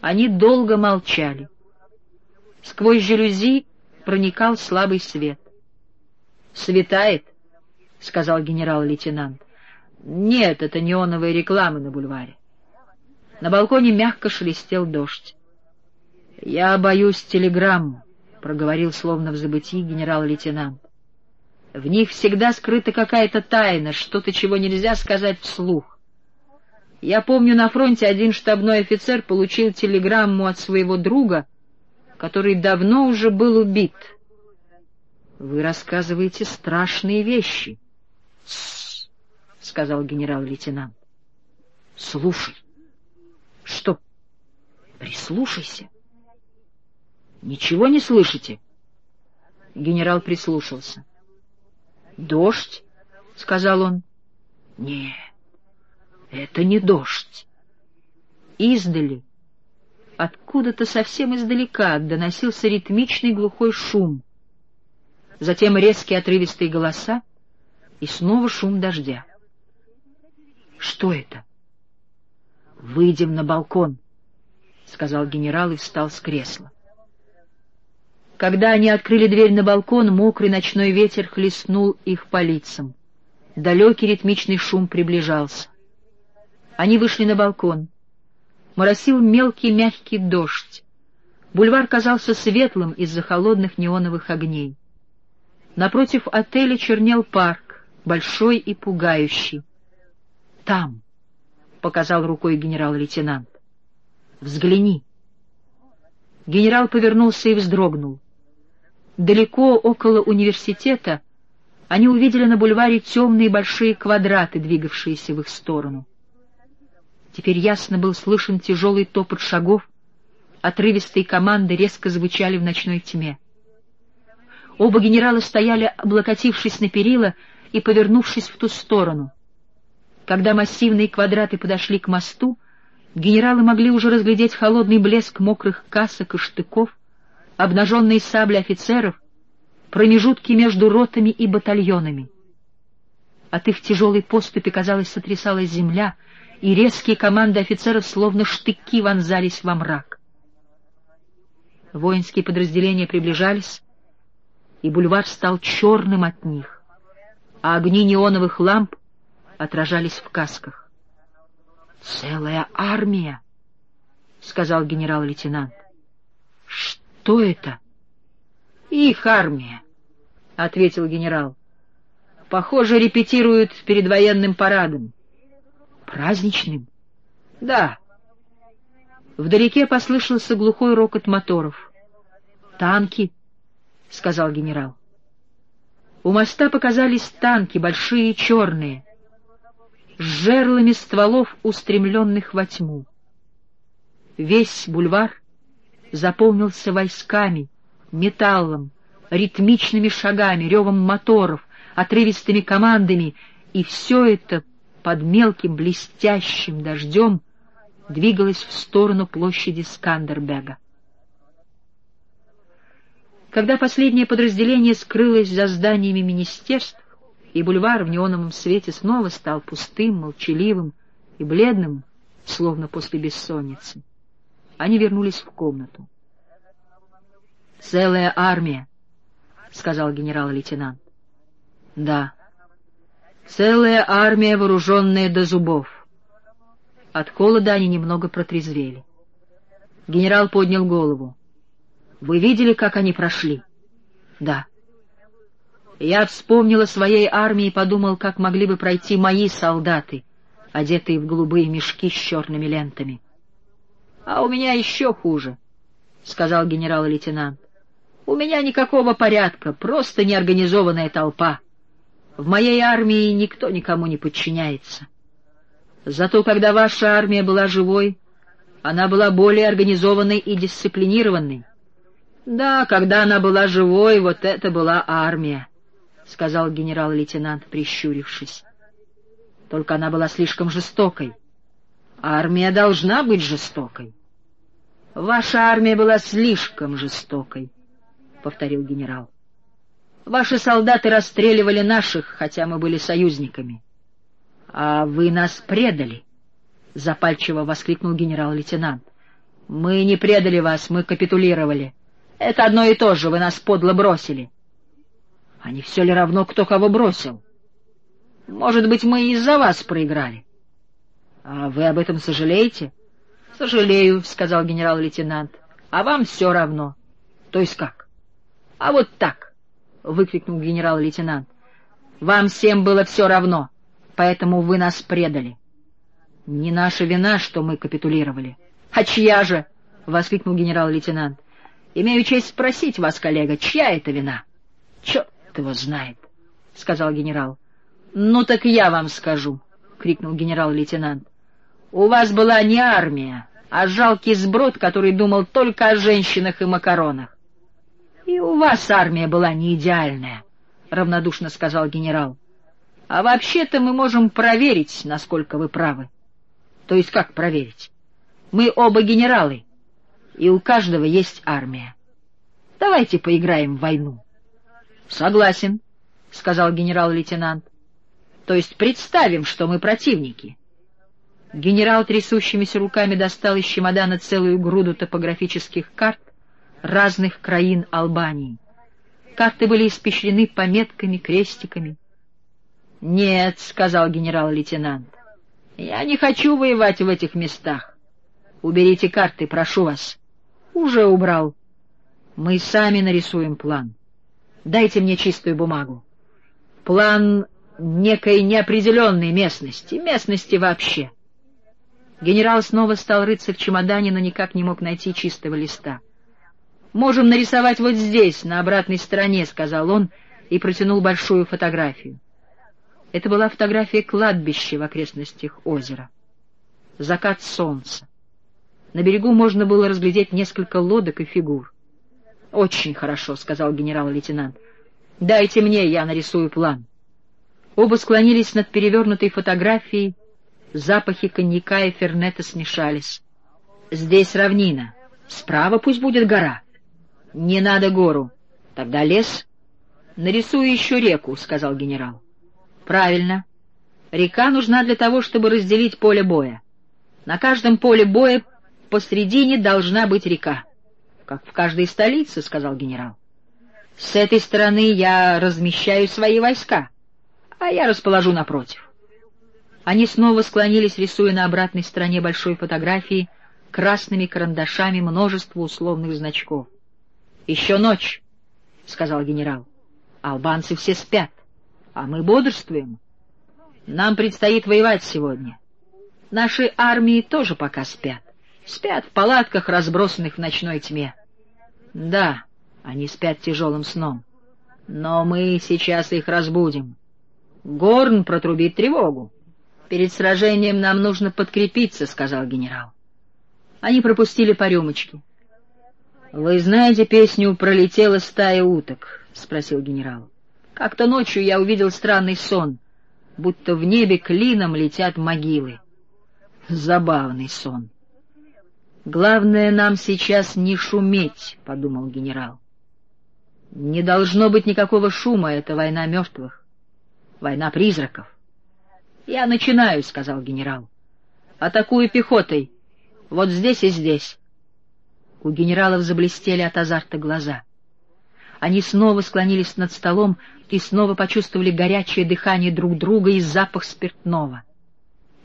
Они долго молчали. Сквозь жалюзи проникал слабый свет. «Светает», — сказал генерал-лейтенант. «Нет, это неоновые рекламы на бульваре». На балконе мягко шелестел дождь. «Я боюсь телеграмму», — проговорил словно в забытии генерал-лейтенант. «В них всегда скрыта какая-то тайна, что-то, чего нельзя сказать вслух. Я помню, на фронте один штабной офицер получил телеграмму от своего друга, который давно уже был убит. Вы рассказываете страшные вещи. — сказал генерал-лейтенант. — Слушай. — Что? — Прислушайся. — Ничего не слышите? Генерал прислушался. — Дождь? — сказал он. — Нет. Это не дождь. Издали, откуда-то совсем издалека, доносился ритмичный глухой шум. Затем резкие отрывистые голоса и снова шум дождя. Что это? Выйдем на балкон, сказал генерал и встал с кресла. Когда они открыли дверь на балкон, мокрый ночной ветер хлестнул их по лицам. Далекий ритмичный шум приближался. Они вышли на балкон. Моросил мелкий мягкий дождь. Бульвар казался светлым из-за холодных неоновых огней. Напротив отеля чернел парк, большой и пугающий. «Там», — показал рукой генерал-лейтенант, — «взгляни». Генерал повернулся и вздрогнул. Далеко около университета они увидели на бульваре темные большие квадраты, двигавшиеся в их сторону. Теперь ясно был слышен тяжелый топот шагов, отрывистые команды резко звучали в ночной тьме. Оба генерала стояли, облокотившись на перила и повернувшись в ту сторону. Когда массивные квадраты подошли к мосту, генералы могли уже разглядеть холодный блеск мокрых касок и штыков, обнаженные сабли офицеров, промежутки между ротами и батальонами. От их тяжелой поступи, казалось, сотрясалась земля — и резкие команды офицеров словно штыки вонзались во мрак. Воинские подразделения приближались, и бульвар стал черным от них, а огни неоновых ламп отражались в касках. «Целая армия!» — сказал генерал-лейтенант. «Что это?» «Их армия», — ответил генерал. «Похоже, репетируют перед военным парадом. Праздничным? Да. Вдалеке послышался глухой рокот моторов. Танки, — сказал генерал. У моста показались танки, большие и черные, с жерлами стволов, устремленных во тьму. Весь бульвар заполнился войсками, металлом, ритмичными шагами, ревом моторов, отрывистыми командами, и все это под мелким блестящим дождем двигалась в сторону площади Скандербега. Когда последнее подразделение скрылось за зданиями министерств, и бульвар в неоновом свете снова стал пустым, молчаливым и бледным, словно после бессонницы, они вернулись в комнату. «Целая армия», — сказал генерал-лейтенант. «Да», Целая армия, вооруженная до зубов. От холода они немного протрезвели. Генерал поднял голову. «Вы видели, как они прошли?» «Да». Я вспомнил о своей армии и подумал, как могли бы пройти мои солдаты, одетые в голубые мешки с черными лентами. — А у меня еще хуже, — сказал генерал-лейтенант. — У меня никакого порядка, просто неорганизованная толпа. В моей армии никто никому не подчиняется. Зато когда ваша армия была живой, она была более организованной и дисциплинированной. Да, когда она была живой, вот это была армия, — сказал генерал-лейтенант, прищурившись. Только она была слишком жестокой. Армия должна быть жестокой. Ваша армия была слишком жестокой, — повторил генерал. Ваши солдаты расстреливали наших, хотя мы были союзниками. — А вы нас предали! — запальчиво воскликнул генерал-лейтенант. — Мы не предали вас, мы капитулировали. Это одно и то же, вы нас подло бросили. А не все ли равно, кто кого бросил? Может быть, мы из-за вас проиграли. А вы об этом сожалеете? — Сожалею, — сказал генерал-лейтенант. — А вам все равно. — То есть как? — А вот так, — выкрикнул генерал-лейтенант. — Вам всем было все равно, поэтому вы нас предали. — Не наша вина, что мы капитулировали. — А чья же? — воскликнул генерал-лейтенант. — Имею честь спросить вас, коллега, чья это вина? — Черт его знает, — сказал генерал. — Ну так я вам скажу, — крикнул генерал-лейтенант. — У вас была не армия, а жалкий сброд, который думал только о женщинах и макаронах. — И у вас армия была не идеальная, — равнодушно сказал генерал. — А вообще-то мы можем проверить, насколько вы правы. — То есть как проверить? Мы оба генералы, и у каждого есть армия. Давайте поиграем в войну. — Согласен, — сказал генерал-лейтенант. — То есть представим, что мы противники. Генерал трясущимися руками достал из чемодана целую груду топографических карт разных краин Албании. Карты были испещрены пометками, крестиками. — Нет, — сказал генерал-лейтенант, — я не хочу воевать в этих местах. Уберите карты, прошу вас. — Уже убрал. Мы сами нарисуем план. Дайте мне чистую бумагу. План некой неопределенной местности, местности вообще. Генерал снова стал рыться в чемодане, но никак не мог найти чистого листа. «Можем нарисовать вот здесь, на обратной стороне», — сказал он и протянул большую фотографию. Это была фотография кладбища в окрестностях озера. Закат солнца. На берегу можно было разглядеть несколько лодок и фигур. «Очень хорошо», — сказал генерал-лейтенант. «Дайте мне, я нарисую план». Оба склонились над перевернутой фотографией, запахи коньяка и фернета смешались. «Здесь равнина. Справа пусть будет гора». «Не надо гору. Тогда лес». «Нарисую еще реку», — сказал генерал. «Правильно. Река нужна для того, чтобы разделить поле боя. На каждом поле боя посредине должна быть река. Как в каждой столице», — сказал генерал. «С этой стороны я размещаю свои войска, а я расположу напротив. Они снова склонились, рисуя на обратной стороне большой фотографии красными карандашами множество условных значков. — Еще ночь, — сказал генерал. — Албанцы все спят, а мы бодрствуем. Нам предстоит воевать сегодня. Наши армии тоже пока спят. Спят в палатках, разбросанных в ночной тьме. Да, они спят тяжелым сном. Но мы сейчас их разбудим. Горн протрубит тревогу. «Перед сражением нам нужно подкрепиться», — сказал генерал. Они пропустили по рюмочке. «Вы знаете песню «Пролетела стая уток»?» — спросил генерал. «Как-то ночью я увидел странный сон, будто в небе клином летят могилы. Забавный сон». «Главное нам сейчас не шуметь», — подумал генерал. «Не должно быть никакого шума, это война мертвых, война призраков. «Я начинаю», — сказал генерал. «Атакую пехотой. Вот здесь и здесь». У генералов заблестели от азарта глаза. Они снова склонились над столом и снова почувствовали горячее дыхание друг друга и запах спиртного.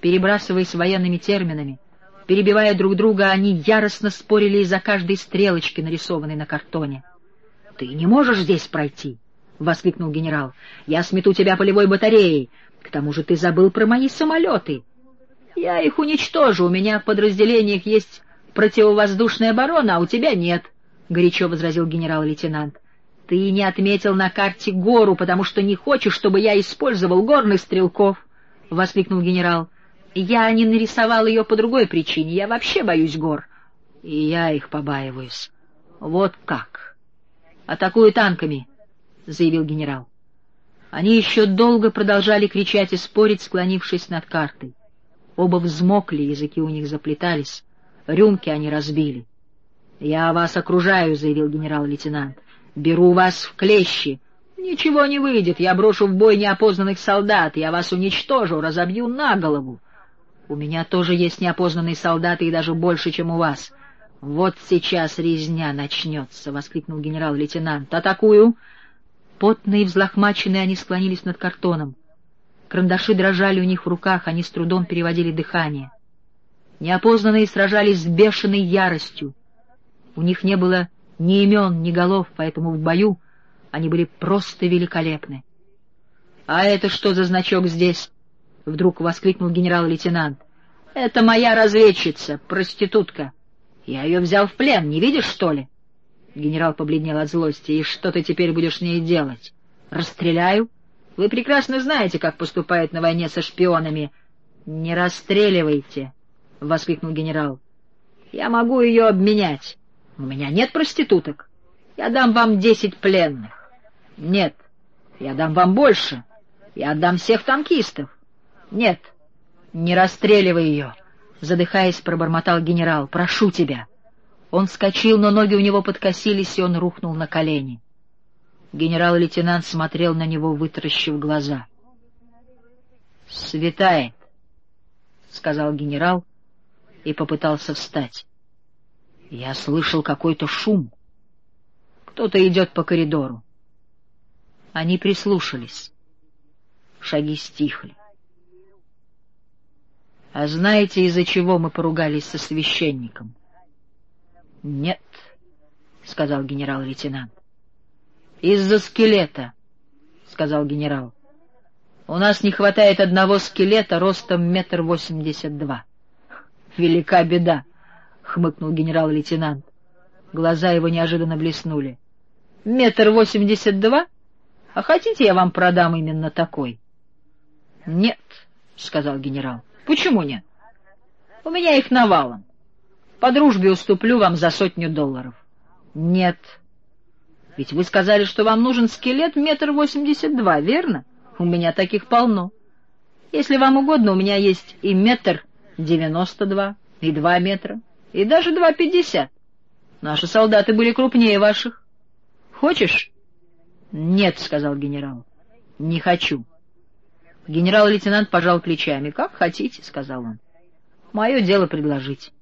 Перебрасываясь военными терминами, перебивая друг друга, они яростно спорили из-за каждой стрелочки, нарисованной на картоне. — Ты не можешь здесь пройти! — воскликнул генерал. — Я смету тебя полевой батареей! К тому же ты забыл про мои самолеты. Я их уничтожу, у меня в подразделениях есть противовоздушная оборона, а у тебя нет, — горячо возразил генерал-лейтенант. Ты не отметил на карте гору, потому что не хочешь, чтобы я использовал горных стрелков, — воскликнул генерал. Я не нарисовал ее по другой причине, я вообще боюсь гор. И я их побаиваюсь. Вот как. Атакую танками, — заявил генерал. Они еще долго продолжали кричать и спорить, склонившись над картой. Оба взмокли, языки у них заплетались, рюмки они разбили. — Я вас окружаю, — заявил генерал-лейтенант. — Беру вас в клещи. Ничего не выйдет, я брошу в бой неопознанных солдат, я вас уничтожу, разобью на голову. У меня тоже есть неопознанные солдаты и даже больше, чем у вас. «Вот сейчас резня начнется!» — воскликнул генерал-лейтенант. «Атакую!» Потные и взлохмаченные они склонились над картоном. Карандаши дрожали у них в руках, они с трудом переводили дыхание. Неопознанные сражались с бешеной яростью. У них не было ни имен, ни голов, поэтому в бою они были просто великолепны. — А это что за значок здесь? — вдруг воскликнул генерал-лейтенант. — Это моя разведчица, проститутка. Я ее взял в плен, не видишь, что ли? Генерал побледнел от злости. — И что ты теперь будешь с ней делать? — Расстреляю? Вы прекрасно знаете, как поступают на войне со шпионами. — Не расстреливайте! — воскликнул генерал. — Я могу ее обменять. У меня нет проституток. Я дам вам десять пленных. Нет, я дам вам больше. Я отдам всех танкистов. Нет, не расстреливай ее, — задыхаясь, пробормотал генерал. — Прошу тебя. Он вскочил, но ноги у него подкосились, и он рухнул на колени. Генерал-лейтенант смотрел на него, вытаращив глаза. — Светает, — сказал генерал и попытался встать. Я слышал какой-то шум. Кто-то идет по коридору. Они прислушались. Шаги стихли. — А знаете, из-за чего мы поругались со священником? — Нет, — сказал генерал-лейтенант. — Из-за скелета, — сказал генерал. — У нас не хватает одного скелета ростом метр восемьдесят два. Велика беда, — хмыкнул генерал-лейтенант. Глаза его неожиданно блеснули. — Метр восемьдесят два? А хотите, я вам продам именно такой? — Нет, — сказал генерал. — Почему нет? — У меня их навалом. По дружбе уступлю вам за сотню долларов. — Нет. Ведь вы сказали, что вам нужен скелет метр восемьдесят два, верно? У меня таких полно. Если вам угодно, у меня есть и метр девяносто два, и два метра, и даже два пятьдесят. Наши солдаты были крупнее ваших. Хочешь? — Нет, — сказал генерал. — Не хочу. Генерал-лейтенант пожал плечами. — Как хотите, — сказал он. — Мое дело предложить.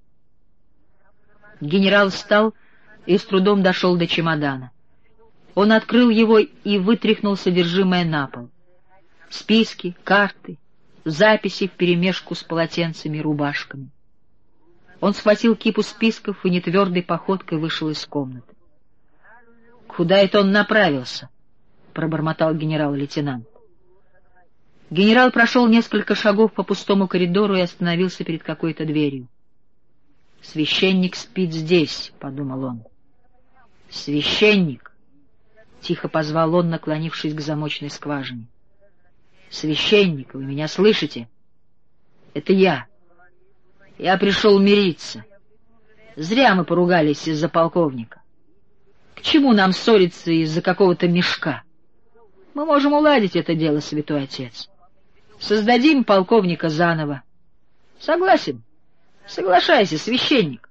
Генерал встал и с трудом дошел до чемодана. Он открыл его и вытряхнул содержимое на пол. Списки, карты, записи вперемешку с полотенцами и рубашками. Он схватил кипу списков и нетвердой походкой вышел из комнаты. — Куда это он направился? — пробормотал генерал-лейтенант. Генерал прошел несколько шагов по пустому коридору и остановился перед какой-то дверью. «Священник спит здесь», — подумал он. «Священник!» — тихо позвал он, наклонившись к замочной скважине. «Священник, вы меня слышите?» «Это я. Я пришел мириться. Зря мы поругались из-за полковника. К чему нам ссориться из-за какого-то мешка? Мы можем уладить это дело, святой отец. Создадим полковника заново. Согласен. Соглашайся, священник.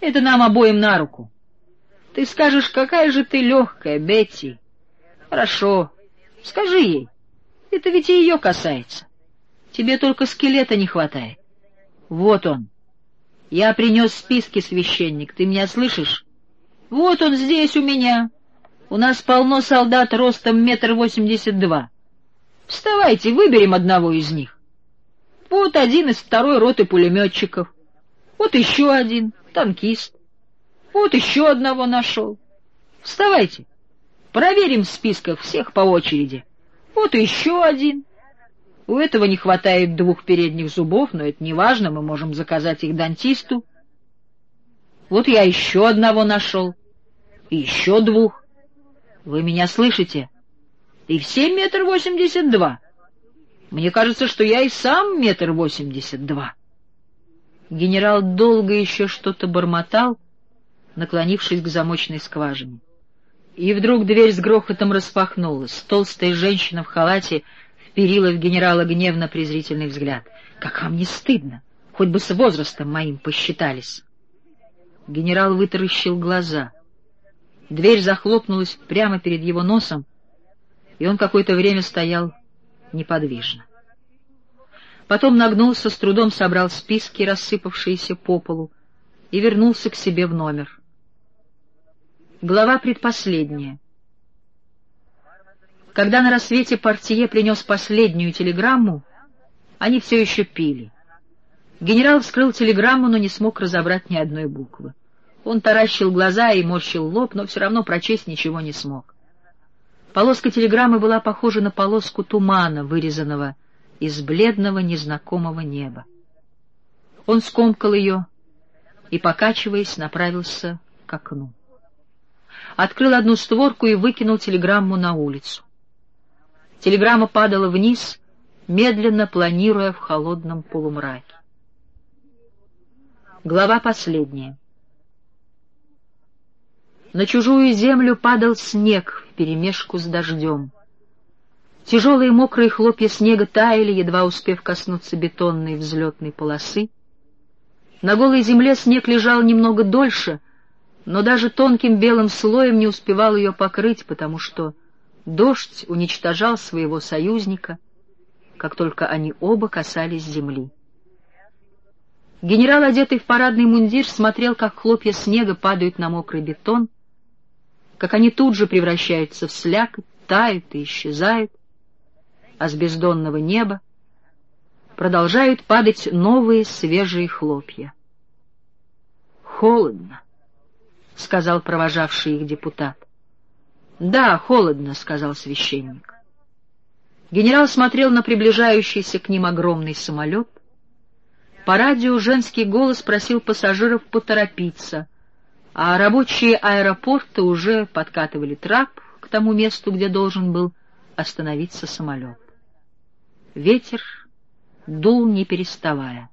Это нам обоим на руку. Ты скажешь, какая же ты легкая, Бетти. Хорошо. Скажи ей. Это ведь и ее касается. Тебе только скелета не хватает. Вот он. Я принес списки, священник. Ты меня слышишь? Вот он здесь у меня. У нас полно солдат ростом метр восемьдесят два. Вставайте, выберем одного из них. Вот один из второй роты пулеметчиков. Вот еще один, танкист. Вот еще одного нашел. Вставайте, проверим в списках всех по очереди. Вот еще один. У этого не хватает двух передних зубов, но это не важно, мы можем заказать их дантисту. Вот я еще одного нашел. И еще двух. Вы меня слышите? И все метр восемьдесят два. Мне кажется, что я и сам метр восемьдесят два. Генерал долго еще что-то бормотал, наклонившись к замочной скважине. И вдруг дверь с грохотом распахнулась. Толстая женщина в халате вперила в генерала гневно-презрительный взгляд. «Как вам не стыдно? Хоть бы с возрастом моим посчитались!» Генерал вытаращил глаза. Дверь захлопнулась прямо перед его носом, и он какое-то время стоял неподвижно. Потом нагнулся, с трудом собрал списки, рассыпавшиеся по полу, и вернулся к себе в номер. Глава предпоследняя. Когда на рассвете портье принес последнюю телеграмму, они все еще пили. Генерал вскрыл телеграмму, но не смог разобрать ни одной буквы. Он таращил глаза и морщил лоб, но все равно прочесть ничего не смог. Полоска телеграммы была похожа на полоску тумана, вырезанного из бледного незнакомого неба. Он скомкал ее и, покачиваясь, направился к окну. Открыл одну створку и выкинул телеграмму на улицу. Телеграмма падала вниз, медленно планируя в холодном полумраке. Глава последняя. На чужую землю падал снег вперемешку с дождем. Тяжелые мокрые хлопья снега таяли, едва успев коснуться бетонной взлетной полосы. На голой земле снег лежал немного дольше, но даже тонким белым слоем не успевал ее покрыть, потому что дождь уничтожал своего союзника, как только они оба касались земли. Генерал, одетый в парадный мундир, смотрел, как хлопья снега падают на мокрый бетон, как они тут же превращаются в слякоть, тают и исчезают, а с бездонного неба продолжают падать новые свежие хлопья. «Холодно», — сказал провожавший их депутат. «Да, холодно», — сказал священник. Генерал смотрел на приближающийся к ним огромный самолет. По радио женский голос просил пассажиров поторопиться, а рабочие аэропорта уже подкатывали трап к тому месту, где должен был остановиться самолет. Ветер дул не переставая.